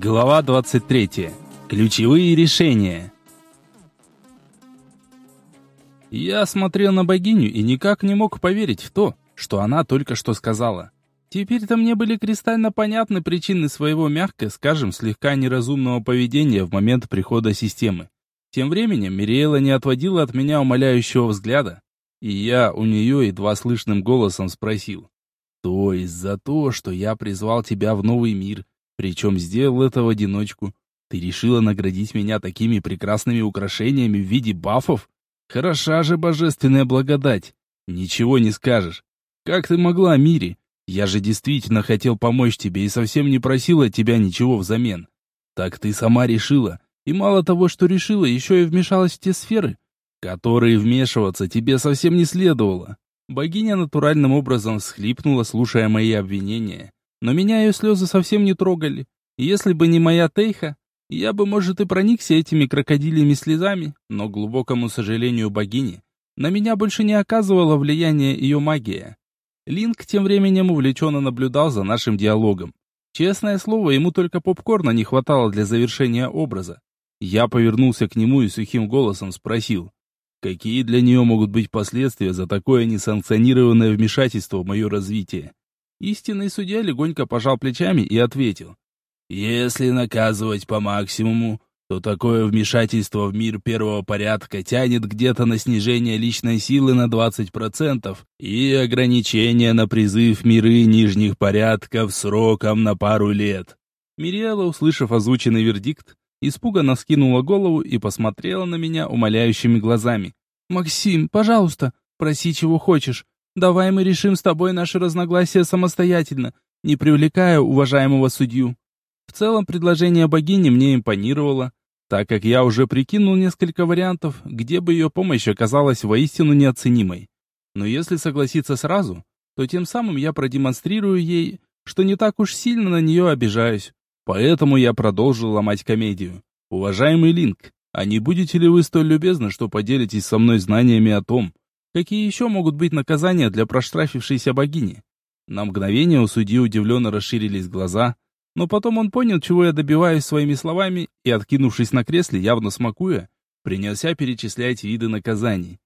Глава 23. Ключевые решения. Я смотрел на богиню и никак не мог поверить в то, что она только что сказала. Теперь-то мне были кристально понятны причины своего мягко, скажем, слегка неразумного поведения в момент прихода системы. Тем временем Мириэла не отводила от меня умоляющего взгляда, и я у нее едва слышным голосом спросил. «То есть за то, что я призвал тебя в новый мир, причем сделал это в одиночку. Ты решила наградить меня такими прекрасными украшениями в виде бафов? Хороша же божественная благодать. Ничего не скажешь. Как ты могла, Мири? Я же действительно хотел помочь тебе и совсем не просил от тебя ничего взамен. Так ты сама решила. И мало того, что решила, еще и вмешалась в те сферы, которые вмешиваться тебе совсем не следовало. Богиня натуральным образом всхлипнула, слушая мои обвинения. Но меня ее слезы совсем не трогали. Если бы не моя Тейха, я бы, может, и проникся этими крокодильями слезами, но, к глубокому сожалению богини, на меня больше не оказывала влияния ее магия. Линк тем временем увлеченно наблюдал за нашим диалогом. Честное слово, ему только попкорна не хватало для завершения образа. Я повернулся к нему и сухим голосом спросил, какие для нее могут быть последствия за такое несанкционированное вмешательство в мое развитие. Истинный судья легонько пожал плечами и ответил. «Если наказывать по максимуму, то такое вмешательство в мир первого порядка тянет где-то на снижение личной силы на 20% и ограничение на призыв миры нижних порядков сроком на пару лет». Мириэла, услышав озвученный вердикт, испуганно скинула голову и посмотрела на меня умоляющими глазами. «Максим, пожалуйста, проси чего хочешь. Давай мы решим с тобой наши разногласия самостоятельно, не привлекая уважаемого судью. В целом предложение богини мне импонировало, так как я уже прикинул несколько вариантов, где бы ее помощь оказалась воистину неоценимой. Но если согласиться сразу, то тем самым я продемонстрирую ей, что не так уж сильно на нее обижаюсь. Поэтому я продолжил ломать комедию. Уважаемый Линк, а не будете ли вы столь любезны, что поделитесь со мной знаниями о том, Какие еще могут быть наказания для проштрафившейся богини? На мгновение у судьи удивленно расширились глаза, но потом он понял, чего я добиваюсь своими словами, и, откинувшись на кресле, явно смакуя, принялся перечислять виды наказаний.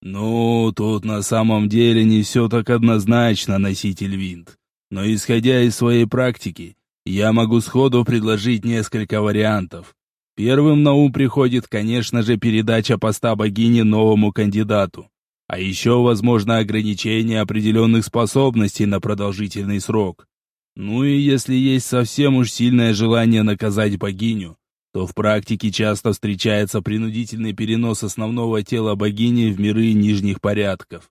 «Ну, тут на самом деле не все так однозначно, носитель винт. Но исходя из своей практики, я могу сходу предложить несколько вариантов. Первым на ум приходит, конечно же, передача поста богини новому кандидату. А еще возможно ограничение определенных способностей на продолжительный срок. Ну и если есть совсем уж сильное желание наказать богиню, то в практике часто встречается принудительный перенос основного тела богини в миры нижних порядков.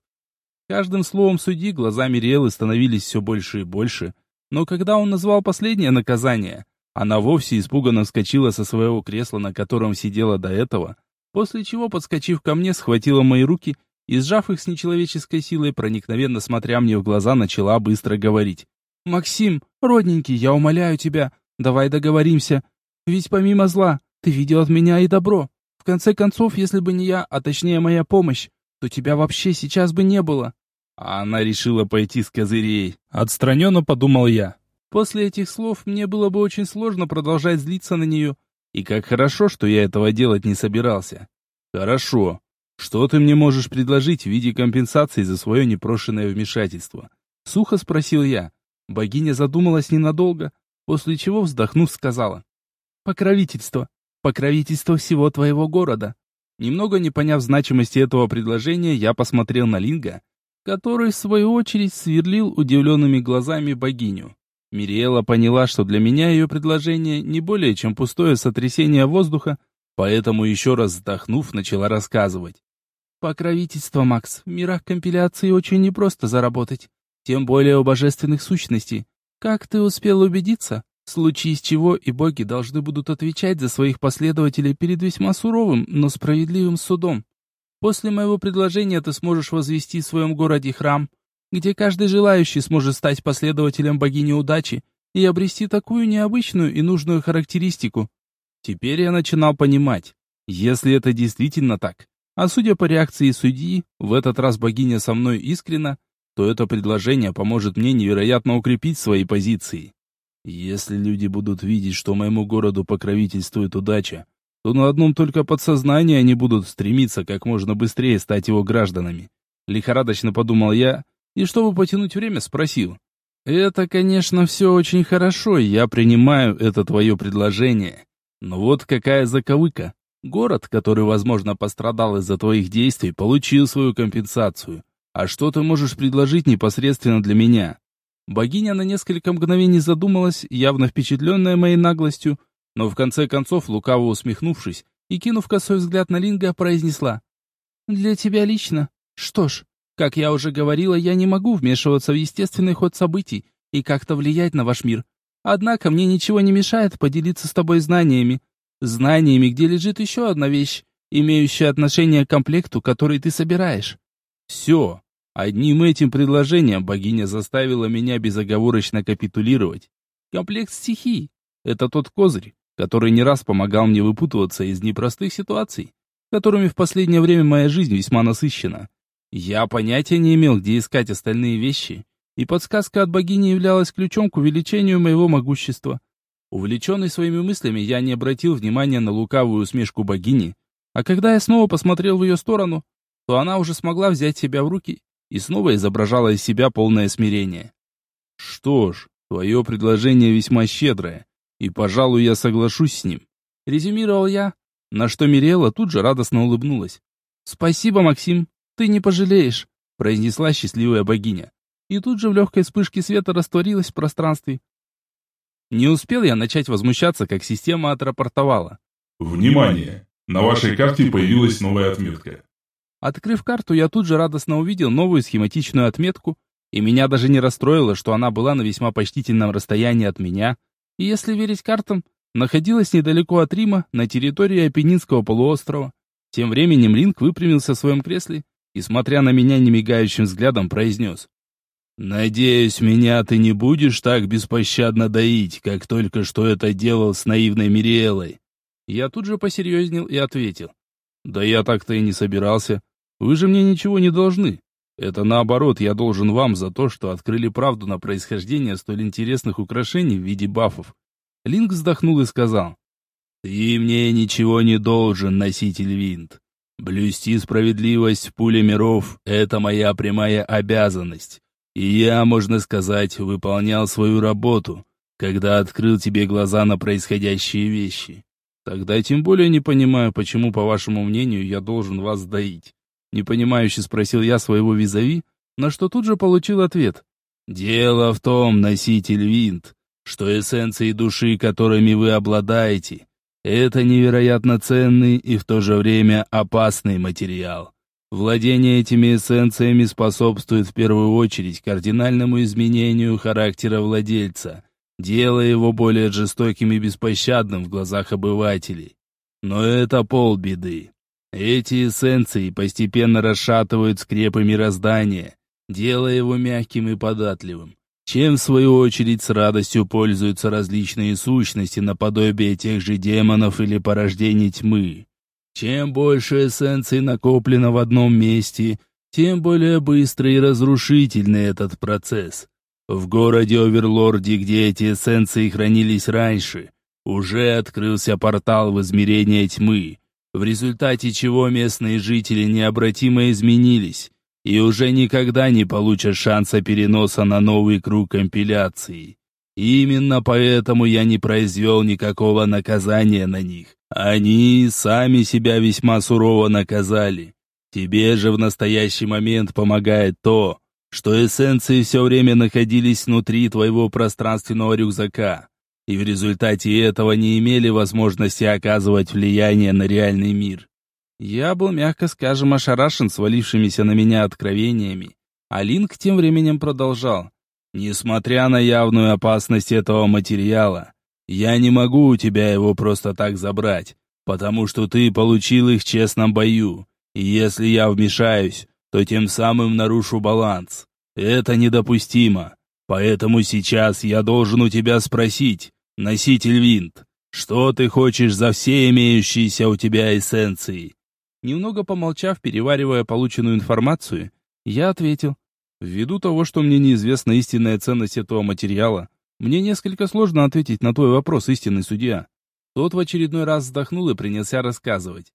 Каждым словом судьи глаза Мириэлы становились все больше и больше, но когда он назвал последнее наказание, она вовсе испуганно вскочила со своего кресла, на котором сидела до этого, после чего, подскочив ко мне, схватила мои руки и, сжав их с нечеловеческой силой, проникновенно смотря мне в глаза, начала быстро говорить. «Максим, родненький, я умоляю тебя, давай договоримся. Ведь помимо зла, ты видел от меня и добро. В конце концов, если бы не я, а точнее моя помощь, то тебя вообще сейчас бы не было». А она решила пойти с козырей. Отстраненно подумал я. После этих слов мне было бы очень сложно продолжать злиться на нее. И как хорошо, что я этого делать не собирался. Хорошо. «Что ты мне можешь предложить в виде компенсации за свое непрошенное вмешательство?» Сухо спросил я. Богиня задумалась ненадолго, после чего, вздохнув, сказала. «Покровительство. Покровительство всего твоего города». Немного не поняв значимости этого предложения, я посмотрел на Линга, который, в свою очередь, сверлил удивленными глазами богиню. Мириэла поняла, что для меня ее предложение не более чем пустое сотрясение воздуха, поэтому еще раз вздохнув, начала рассказывать. Покровительство, Макс. В мирах компиляции очень непросто заработать. Тем более у божественных сущностей. Как ты успел убедиться? В случае с чего и боги должны будут отвечать за своих последователей перед весьма суровым, но справедливым судом. После моего предложения ты сможешь возвести в своем городе храм, где каждый желающий сможет стать последователем богини удачи и обрести такую необычную и нужную характеристику. Теперь я начинал понимать, если это действительно так, а судя по реакции судьи, в этот раз богиня со мной искренна, то это предложение поможет мне невероятно укрепить свои позиции. Если люди будут видеть, что моему городу покровительствует удача, то на одном только подсознании они будут стремиться как можно быстрее стать его гражданами. Лихорадочно подумал я, и чтобы потянуть время, спросил. «Это, конечно, все очень хорошо, я принимаю это твое предложение. Но вот какая заковыка. Город, который, возможно, пострадал из-за твоих действий, получил свою компенсацию. А что ты можешь предложить непосредственно для меня? Богиня на несколько мгновений задумалась, явно впечатленная моей наглостью, но в конце концов, лукаво усмехнувшись и кинув косой взгляд на Линга, произнесла. «Для тебя лично? Что ж, как я уже говорила, я не могу вмешиваться в естественный ход событий и как-то влиять на ваш мир. Однако мне ничего не мешает поделиться с тобой знаниями. Знаниями, где лежит еще одна вещь, имеющая отношение к комплекту, который ты собираешь». «Все, Одним этим предложением богиня заставила меня безоговорочно капитулировать. Комплект стихий — это тот козырь, который не раз помогал мне выпутываться из непростых ситуаций, которыми в последнее время моя жизнь весьма насыщена. Я понятия не имел, где искать остальные вещи, и подсказка от богини являлась ключом к увеличению моего могущества. Увлеченный своими мыслями, я не обратил внимания на лукавую усмешку богини, а когда я снова посмотрел в ее сторону, то она уже смогла взять себя в руки и снова изображала из себя полное смирение. «Что ж, твое предложение весьма щедрое, и, пожалуй, я соглашусь с ним», — резюмировал я, на что Мирела тут же радостно улыбнулась. «Спасибо, Максим, ты не пожалеешь», — произнесла счастливая богиня. И тут же в легкой вспышке света растворилась в пространстве. Не успел я начать возмущаться, как система отрапортовала. «Внимание! На вашей карте появилась новая отметка. Открыв карту, я тут же радостно увидел новую схематичную отметку, и меня даже не расстроило, что она была на весьма почтительном расстоянии от меня, и если верить картам, находилась недалеко от Рима, на территории Апеннинского полуострова. Тем временем Линк выпрямился в своем кресле и, смотря на меня немигающим взглядом, произнес. «Надеюсь, меня ты не будешь так беспощадно доить, как только что это делал с наивной Мириэлой». Я тут же посерьезнел и ответил. «Да я так-то и не собирался. Вы же мне ничего не должны. Это наоборот, я должен вам за то, что открыли правду на происхождение столь интересных украшений в виде бафов. Линк вздохнул и сказал. Ты мне ничего не должен, носитель винт. Блюсти справедливость в пуле миров — это моя прямая обязанность. И я, можно сказать, выполнял свою работу, когда открыл тебе глаза на происходящие вещи. Тогда тем более не понимаю, почему, по вашему мнению, я должен вас доить. Непонимающе спросил я своего визави, на что тут же получил ответ. «Дело в том, носитель винт, что эссенции души, которыми вы обладаете, это невероятно ценный и в то же время опасный материал. Владение этими эссенциями способствует в первую очередь кардинальному изменению характера владельца, делая его более жестоким и беспощадным в глазах обывателей. Но это полбеды. Эти эссенции постепенно расшатывают скрепы мироздания, делая его мягким и податливым, чем в свою очередь с радостью пользуются различные сущности наподобие тех же демонов или порождений тьмы. Чем больше эссенций накоплено в одном месте, тем более быстрый и разрушительный этот процесс. В городе Оверлорде, где эти эссенции хранились раньше, уже открылся портал в измерение тьмы, в результате чего местные жители необратимо изменились и уже никогда не получат шанса переноса на новый круг компиляции. Именно поэтому я не произвел никакого наказания на них. Они сами себя весьма сурово наказали. Тебе же в настоящий момент помогает то, что эссенции все время находились внутри твоего пространственного рюкзака и в результате этого не имели возможности оказывать влияние на реальный мир. Я был, мягко скажем, ошарашен свалившимися на меня откровениями, а Линк тем временем продолжал. «Несмотря на явную опасность этого материала, я не могу у тебя его просто так забрать, потому что ты получил их в честном бою, и если я вмешаюсь, то тем самым нарушу баланс. Это недопустимо. Поэтому сейчас я должен у тебя спросить, «Носитель винт, что ты хочешь за все имеющиеся у тебя эссенции?» Немного помолчав, переваривая полученную информацию, я ответил. Ввиду того, что мне неизвестна истинная ценность этого материала, Мне несколько сложно ответить на твой вопрос, истинный судья. Тот в очередной раз вздохнул и принялся рассказывать.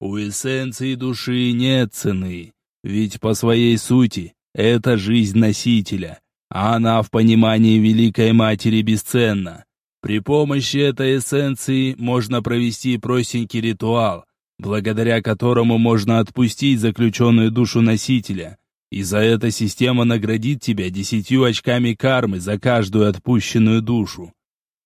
У эссенции души нет цены, ведь по своей сути это жизнь носителя, а она в понимании Великой Матери бесценна. При помощи этой эссенции можно провести простенький ритуал, благодаря которому можно отпустить заключенную душу носителя, и за это система наградит тебя десятью очками кармы за каждую отпущенную душу.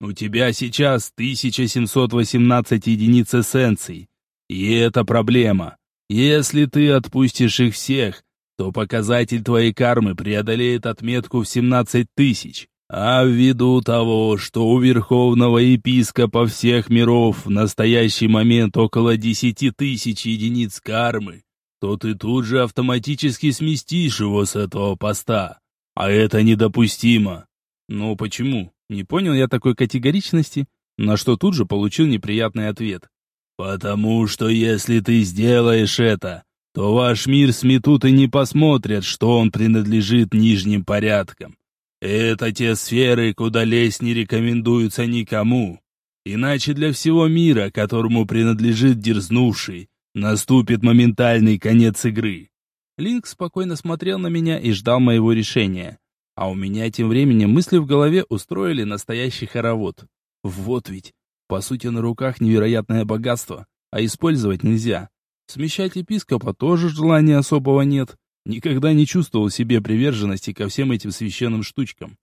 У тебя сейчас 1718 единиц эссенций, и это проблема. Если ты отпустишь их всех, то показатель твоей кармы преодолеет отметку в 17 тысяч. А ввиду того, что у верховного епископа всех миров в настоящий момент около 10 тысяч единиц кармы, то ты тут же автоматически сместишь его с этого поста. А это недопустимо. Ну почему? Не понял я такой категоричности, на что тут же получил неприятный ответ. «Потому что если ты сделаешь это, то ваш мир сметут и не посмотрят, что он принадлежит нижним порядкам. Это те сферы, куда лезть не рекомендуется никому. Иначе для всего мира, которому принадлежит дерзнувший, наступит моментальный конец игры». Линк спокойно смотрел на меня и ждал моего решения. А у меня тем временем мысли в голове устроили настоящий хоровод. Вот ведь, по сути, на руках невероятное богатство, а использовать нельзя. Смещать епископа тоже желания особого нет. Никогда не чувствовал себе приверженности ко всем этим священным штучкам.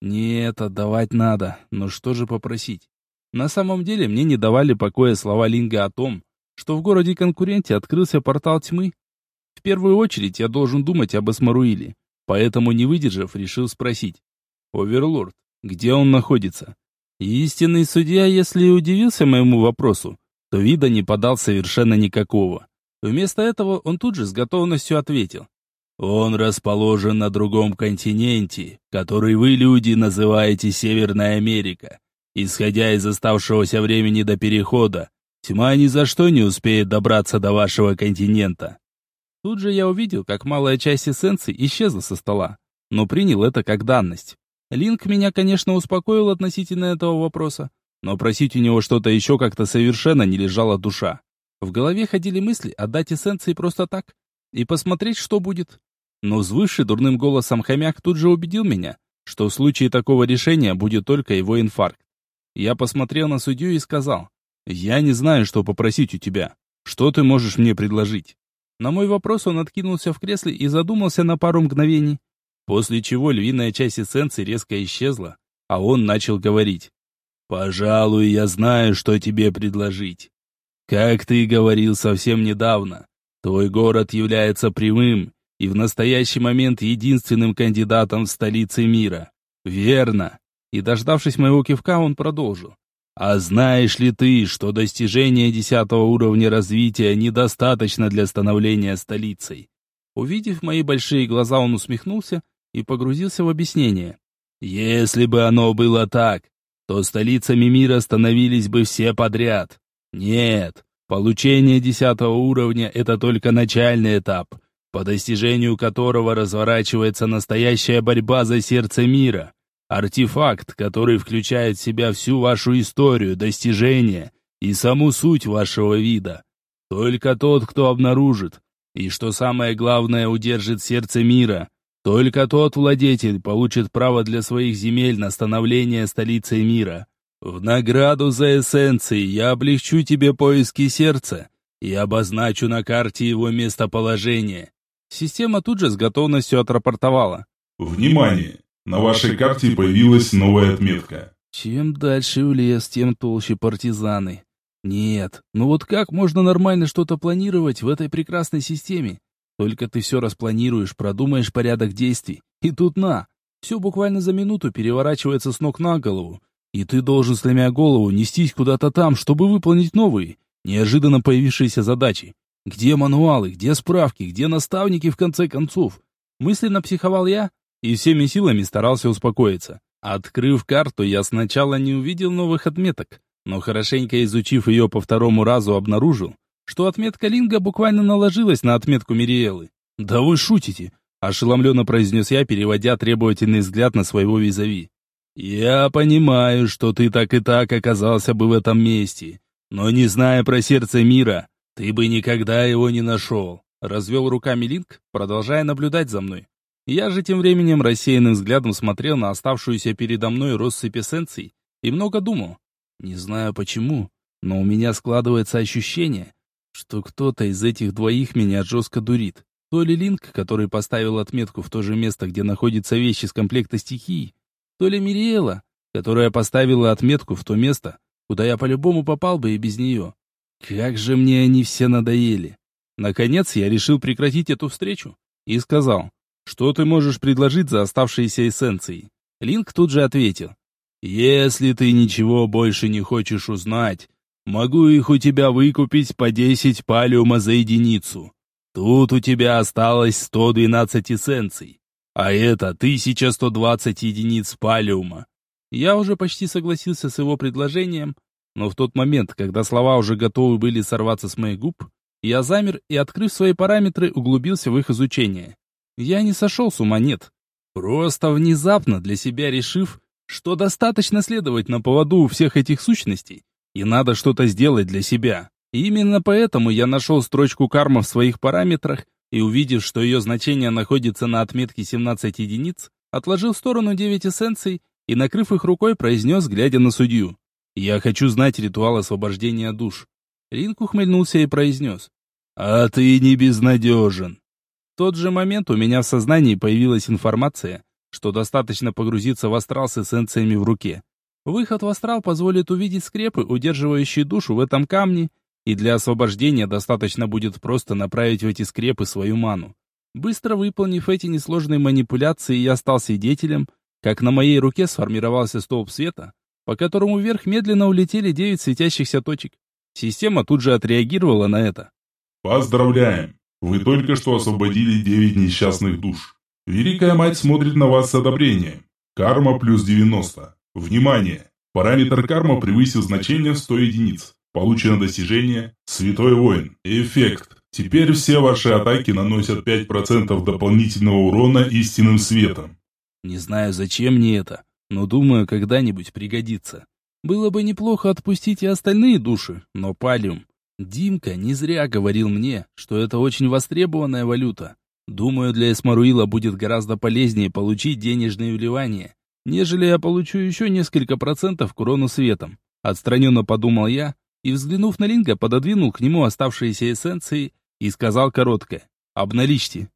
Нет, отдавать надо, но что же попросить? На самом деле мне не давали покоя слова Линга о том, что в городе-конкуренте открылся портал тьмы. В первую очередь я должен думать об Эсмаруиле, поэтому, не выдержав, решил спросить. «Оверлорд, где он находится?» Истинный судья, если и удивился моему вопросу, то вида не подал совершенно никакого. Вместо этого он тут же с готовностью ответил. «Он расположен на другом континенте, который вы, люди, называете Северная Америка. Исходя из оставшегося времени до перехода, тьма ни за что не успеет добраться до вашего континента». Тут же я увидел, как малая часть эссенции исчезла со стола, но принял это как данность. Линк меня, конечно, успокоил относительно этого вопроса, но просить у него что-то еще как-то совершенно не лежала душа. В голове ходили мысли отдать эссенции просто так и посмотреть, что будет. Но взвывший дурным голосом хомяк тут же убедил меня, что в случае такого решения будет только его инфаркт. Я посмотрел на судью и сказал, «Я не знаю, что попросить у тебя. Что ты можешь мне предложить?» На мой вопрос он откинулся в кресле и задумался на пару мгновений, После чего львиная часть эссенции резко исчезла, а он начал говорить. «Пожалуй, я знаю, что тебе предложить. Как ты говорил совсем недавно, твой город является прямым и в настоящий момент единственным кандидатом в столице мира. Верно?» И, дождавшись моего кивка, он продолжил. «А знаешь ли ты, что достижение десятого уровня развития недостаточно для становления столицей?» Увидев мои большие глаза, он усмехнулся и погрузился в объяснение. Если бы оно было так, то столицами мира становились бы все подряд. Нет, получение десятого уровня – это только начальный этап, по достижению которого разворачивается настоящая борьба за сердце мира. Артефакт, который включает в себя всю вашу историю, достижения и саму суть вашего вида. Только тот, кто обнаружит, и что самое главное, удержит сердце мира, только тот владетель получит право для своих земель на становление столицей мира. В награду за эссенции я облегчу тебе поиски сердца и обозначу на карте его местоположение. Система тут же с готовностью отрапортовала. Внимание! На вашей карте появилась новая отметка. Чем дальше в лес, тем толще партизаны. Нет, ну вот как можно нормально что-то планировать в этой прекрасной системе? Только ты все распланируешь, продумаешь порядок действий. И тут на! Все буквально за минуту переворачивается с ног на голову. И ты должен, сломя голову, нестись куда-то там, чтобы выполнить новые, неожиданно появившиеся задачи. Где мануалы, где справки, где наставники, в конце концов? Мысленно психовал я и всеми силами старался успокоиться. Открыв карту, я сначала не увидел новых отметок, но хорошенько изучив ее по второму разу, обнаружил, что отметка Линга буквально наложилась на отметку Мириэлы. «Да вы шутите!» – ошеломленно произнес я, переводя требовательный взгляд на своего визави. «Я понимаю, что ты так и так оказался бы в этом месте, но не зная про сердце мира, ты бы никогда его не нашел», — развел руками Линк, продолжая наблюдать за мной. Я же тем временем рассеянным взглядом смотрел на оставшуюся передо мной россыпь эссенций и много думал. Не знаю почему, но у меня складывается ощущение, что кто-то из этих двоих меня жестко дурит. То ли Линк, который поставил отметку в то же место, где находятся вещи с комплекта стихий, то ли Мириэла, которая поставила отметку в то место, куда я по-любому попал бы и без нее. Как же мне они все надоели. Наконец я решил прекратить эту встречу и сказал, что ты можешь предложить за оставшиеся эссенции. Линк тут же ответил, если ты ничего больше не хочешь узнать, могу их у тебя выкупить по 10 палиума за единицу. Тут у тебя осталось 112 эссенций. А это 1120 единиц палиума. Я уже почти согласился с его предложением, но в тот момент, когда слова уже готовы были сорваться с моих губ, я замер и, открыв свои параметры, углубился в их изучение. Я не сошел с ума, нет. Просто внезапно для себя решив, что достаточно следовать на поводу у всех этих сущностей, и надо что-то сделать для себя. Именно поэтому я нашел строчку карма в своих параметрах и, увидев, что ее значение находится на отметке 17 единиц, отложил в сторону 9 эссенций и, накрыв их рукой, произнес, глядя на судью. «Я хочу знать ритуал освобождения душ». Ринк ухмыльнулся и произнес. «А ты не безнадежен». В тот же момент у меня в сознании появилась информация, что достаточно погрузиться в астрал с эссенциями в руке. Выход в астрал позволит увидеть скрепы, удерживающие душу в этом камне, и для освобождения достаточно будет просто направить в эти скрепы свою ману. Быстро выполнив эти несложные манипуляции, я стал свидетелем, как на моей руке сформировался столб света, по которому вверх медленно улетели девять светящихся точек. Система тут же отреагировала на это. «Поздравляем! Вы только что освободили девять несчастных душ. Великая Мать смотрит на вас с одобрением. Карма плюс 90. Внимание! Параметр карма превысил значение в 100 единиц. Получено достижение «Святой воин». Эффект. Теперь все ваши атаки наносят 5% дополнительного урона истинным светом. Не знаю, зачем мне это, но думаю, когда-нибудь пригодится. Было бы неплохо отпустить и остальные души, но палиум. Димка не зря говорил мне, что это очень востребованная валюта. Думаю, для Эсмаруила будет гораздо полезнее получить денежные вливания, нежели я получу еще несколько процентов к урону светом. Отстраненно подумал я, и, взглянув на Линга, пододвинул к нему оставшиеся эссенции и сказал коротко «Обналичьте».